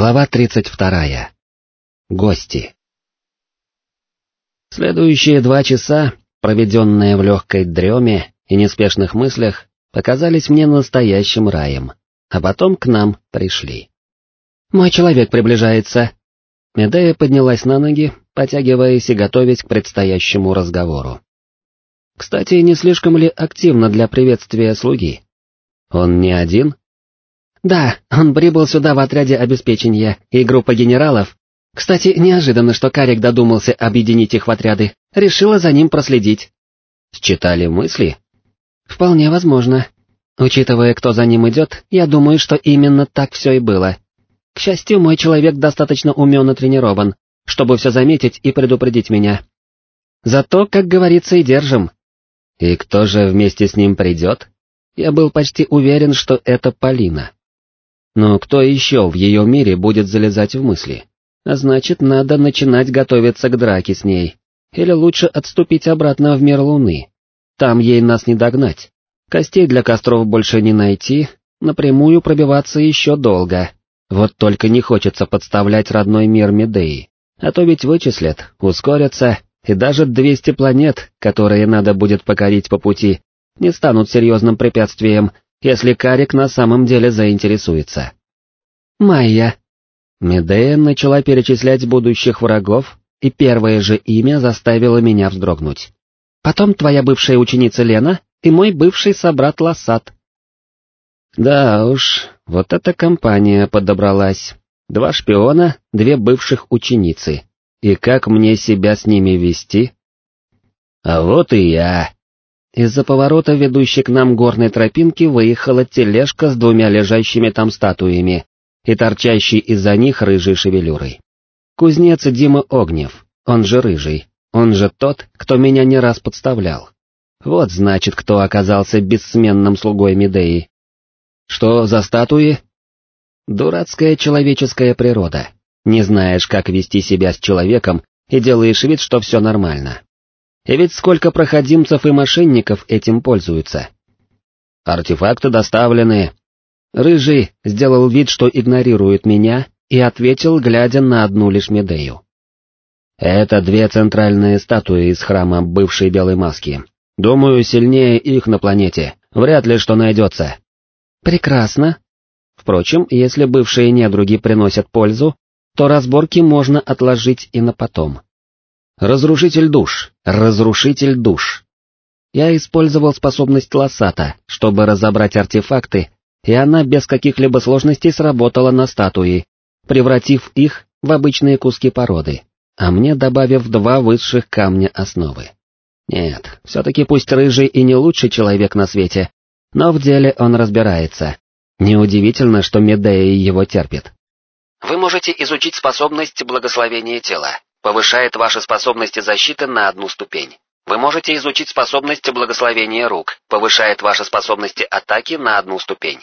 Глава 32. Гости. Следующие два часа, проведенные в легкой дреме и неспешных мыслях, показались мне настоящим раем, а потом к нам пришли. «Мой человек приближается!» Медея поднялась на ноги, потягиваясь и готовясь к предстоящему разговору. Кстати, не слишком ли активно для приветствия слуги? Он не один? Да, он прибыл сюда в отряде обеспечения, и группа генералов. Кстати, неожиданно, что Карик додумался объединить их в отряды, решила за ним проследить. Считали мысли? Вполне возможно. Учитывая, кто за ним идет, я думаю, что именно так все и было. К счастью, мой человек достаточно умен и тренирован, чтобы все заметить и предупредить меня. Зато, как говорится, и держим. И кто же вместе с ним придет? Я был почти уверен, что это Полина. Но кто еще в ее мире будет залезать в мысли? А значит, надо начинать готовиться к драке с ней. Или лучше отступить обратно в мир Луны. Там ей нас не догнать. Костей для костров больше не найти, напрямую пробиваться еще долго. Вот только не хочется подставлять родной мир Медеи. А то ведь вычислят, ускорятся, и даже 200 планет, которые надо будет покорить по пути, не станут серьезным препятствием если Карик на самом деле заинтересуется. Майя. Медея начала перечислять будущих врагов, и первое же имя заставило меня вздрогнуть. Потом твоя бывшая ученица Лена и мой бывший собрат Лассат. Да уж, вот эта компания подобралась. Два шпиона, две бывших ученицы. И как мне себя с ними вести? А вот и я. Из-за поворота, ведущей к нам горной тропинки, выехала тележка с двумя лежащими там статуями и торчащей из-за них рыжей шевелюрой. Кузнец Дима Огнев, он же Рыжий, он же тот, кто меня не раз подставлял. Вот значит, кто оказался бессменным слугой Медеи. Что за статуи? Дурацкая человеческая природа. Не знаешь, как вести себя с человеком, и делаешь вид, что все нормально. И ведь сколько проходимцев и мошенников этим пользуются. Артефакты доставлены. Рыжий сделал вид, что игнорирует меня, и ответил, глядя на одну лишь Медею. Это две центральные статуи из храма бывшей Белой Маски. Думаю, сильнее их на планете, вряд ли что найдется. Прекрасно. Впрочем, если бывшие недруги приносят пользу, то разборки можно отложить и на потом. Разрушитель душ, разрушитель душ. Я использовал способность Лосата, чтобы разобрать артефакты, и она без каких-либо сложностей сработала на статуи, превратив их в обычные куски породы, а мне добавив два высших камня основы. Нет, все-таки пусть Рыжий и не лучший человек на свете, но в деле он разбирается. Неудивительно, что Медея его терпит. Вы можете изучить способность благословения тела. Повышает ваши способности защиты на одну ступень. Вы можете изучить способности благословения рук, повышает ваши способности атаки на одну ступень.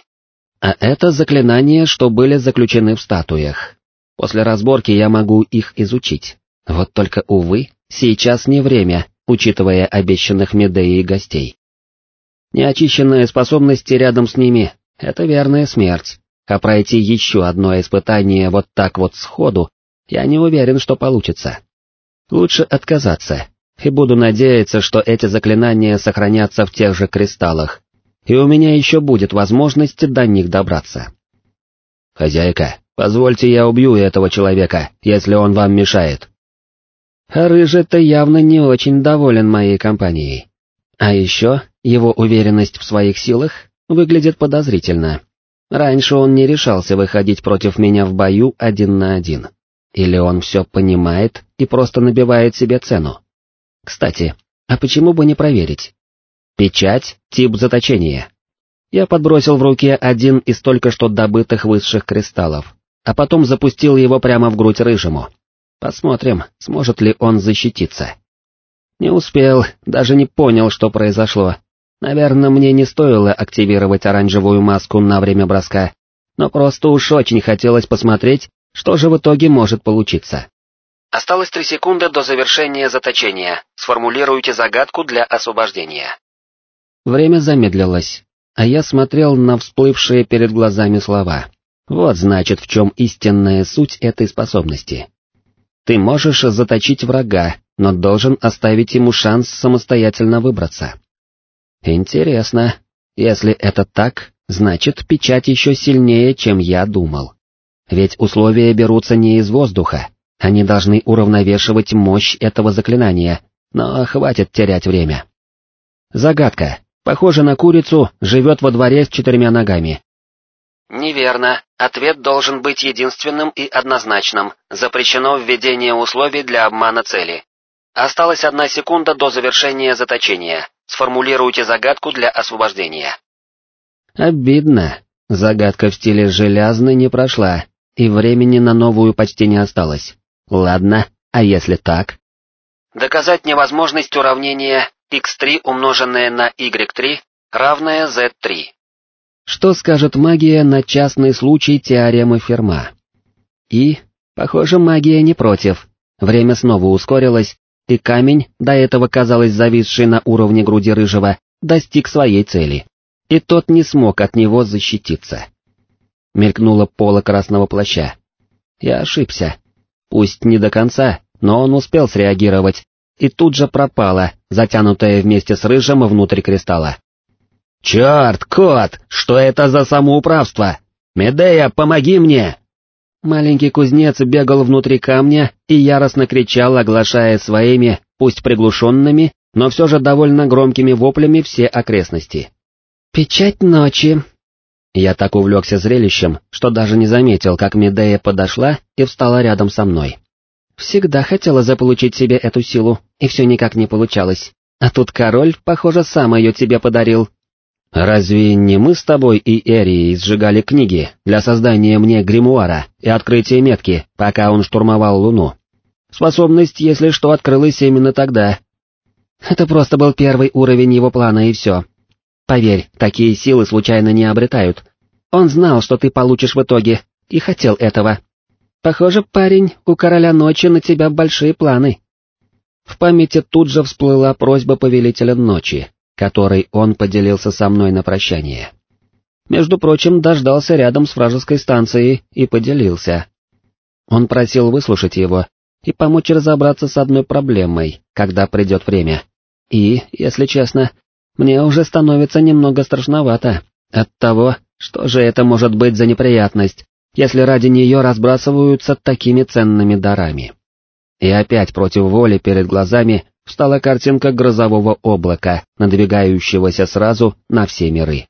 А это заклинания, что были заключены в статуях. После разборки я могу их изучить. Вот только, увы, сейчас не время, учитывая обещанных Медеи гостей. Неочищенные способности рядом с ними — это верная смерть, а пройти еще одно испытание вот так вот сходу я не уверен, что получится. Лучше отказаться, и буду надеяться, что эти заклинания сохранятся в тех же кристаллах, и у меня еще будет возможность до них добраться. Хозяйка, позвольте я убью этого человека, если он вам мешает. А Рыжий-то явно не очень доволен моей компанией. А еще его уверенность в своих силах выглядит подозрительно. Раньше он не решался выходить против меня в бою один на один. Или он все понимает и просто набивает себе цену? Кстати, а почему бы не проверить? Печать, тип заточения. Я подбросил в руке один из только что добытых высших кристаллов, а потом запустил его прямо в грудь рыжему. Посмотрим, сможет ли он защититься. Не успел, даже не понял, что произошло. Наверное, мне не стоило активировать оранжевую маску на время броска, но просто уж очень хотелось посмотреть, что же в итоге может получиться? Осталось три секунды до завершения заточения. Сформулируйте загадку для освобождения. Время замедлилось, а я смотрел на всплывшие перед глазами слова. Вот значит, в чем истинная суть этой способности. Ты можешь заточить врага, но должен оставить ему шанс самостоятельно выбраться. Интересно, если это так, значит печать еще сильнее, чем я думал. Ведь условия берутся не из воздуха, они должны уравновешивать мощь этого заклинания, но хватит терять время. Загадка. Похоже на курицу, живет во дворе с четырьмя ногами. Неверно. Ответ должен быть единственным и однозначным. Запрещено введение условий для обмана цели. Осталась одна секунда до завершения заточения. Сформулируйте загадку для освобождения. Обидно. Загадка в стиле «железный» не прошла, и времени на новую почти не осталось. Ладно, а если так? Доказать невозможность уравнения x3 умноженное на y3 равное z3. Что скажет магия на частный случай теоремы Ферма? И, похоже, магия не против. Время снова ускорилось, и камень, до этого казалось зависший на уровне груди рыжего, достиг своей цели. И тот не смог от него защититься. Мелькнуло поло красного плаща. Я ошибся. Пусть не до конца, но он успел среагировать, и тут же пропала, затянутая вместе с рыжим внутрь кристалла. «Черт, кот, что это за самоуправство? Медея, помоги мне!» Маленький кузнец бегал внутри камня и яростно кричал, оглашая своими, пусть приглушенными, но все же довольно громкими воплями все окрестности. «Печать ночи!» Я так увлекся зрелищем, что даже не заметил, как Медея подошла и встала рядом со мной. Всегда хотела заполучить себе эту силу, и все никак не получалось. А тут король, похоже, сам ее тебе подарил. Разве не мы с тобой и Эрией сжигали книги для создания мне гримуара и открытия метки, пока он штурмовал Луну? Способность, если что, открылась именно тогда. Это просто был первый уровень его плана и все. Поверь, такие силы случайно не обретают. Он знал, что ты получишь в итоге, и хотел этого. Похоже, парень, у короля ночи на тебя большие планы. В памяти тут же всплыла просьба повелителя ночи, которой он поделился со мной на прощание. Между прочим, дождался рядом с вражеской станцией и поделился. Он просил выслушать его и помочь разобраться с одной проблемой, когда придет время. И, если честно, мне уже становится немного страшновато от того, что же это может быть за неприятность, если ради нее разбрасываются такими ценными дарами. И опять против воли перед глазами встала картинка грозового облака, надвигающегося сразу на все миры.